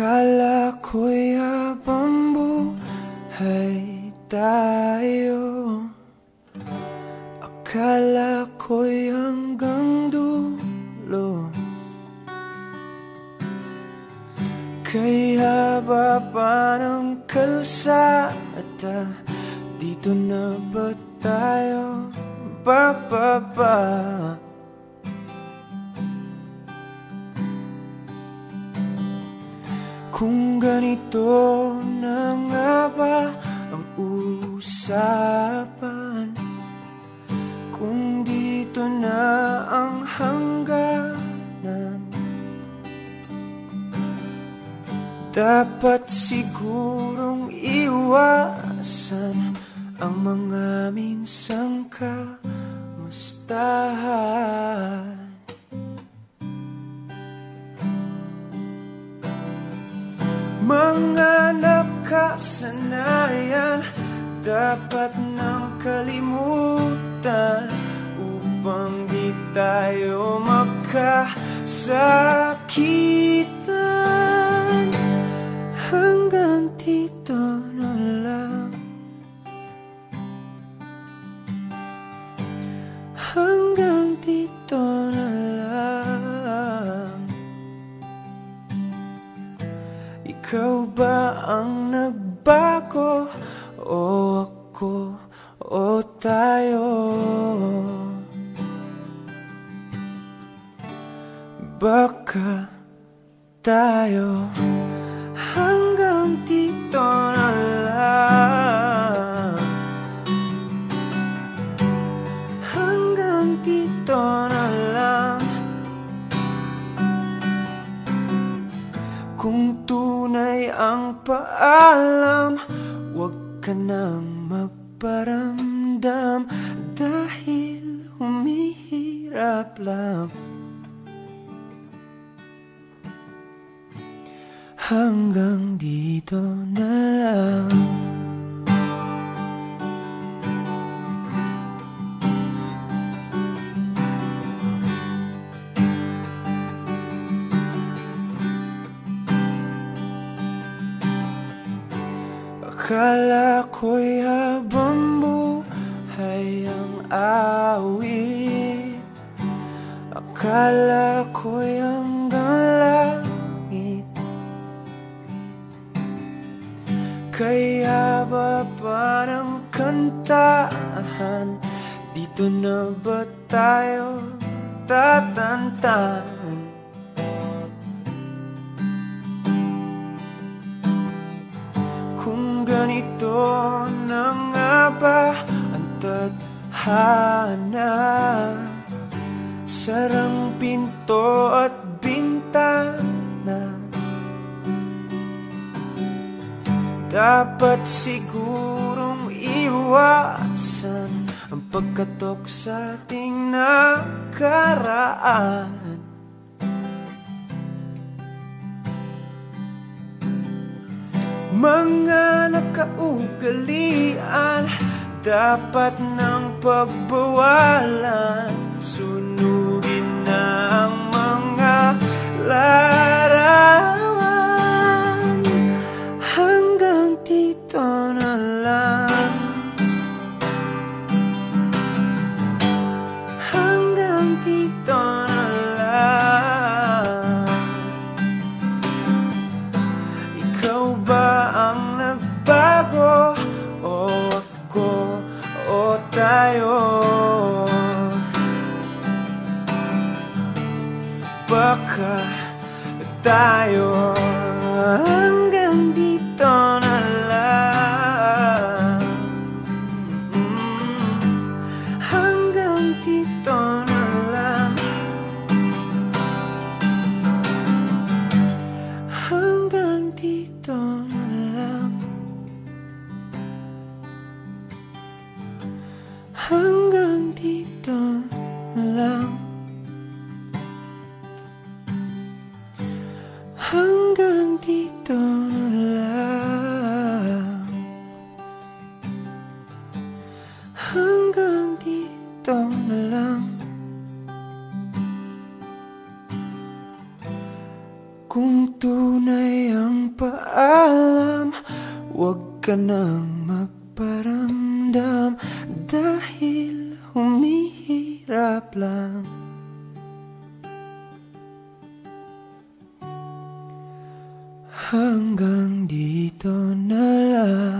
Akala ko'y habang buhay tayo. Akala ko'y hanggang dulo. Kaya haba pa ng kalsada? Dito na ba tayo? Bababa? Kung ganito na nga ba ang usapan? Kung dito na ang hangganan? Dapat sigurong iwasan Ang mga minsang kamustahan nakasanayan Dapat nang kalimutan Upang di tayo magkasakitan. Hanggang dito Ikaw ba ang nagbago? O ako? O tayo? Baka tayo Hanggang Kung tunay ang paalam Huwag ka nang magparamdam Dahil humihirap lang. Hanggang dito na lang Akala ko'y habang buhay ang awit. Akala ko'y hanggang langit. Kaya ba pa ng kantahan? Dito na ba tayo tatantan ganito na nga ba ang tadhana. Sarang pinto at bintana. Dapat sigurong iwasan Ang pagkatok sa ating nakaraan Mga nakaugalian Dapat nang pagbawalan. Sunugin na ang mga larawan Baka tayo hanggang Hanggang dito na lang Kung tunay ang magpaalam Huwag ka nang magparamdam Dahil humihirap lang Hanggang dito na lang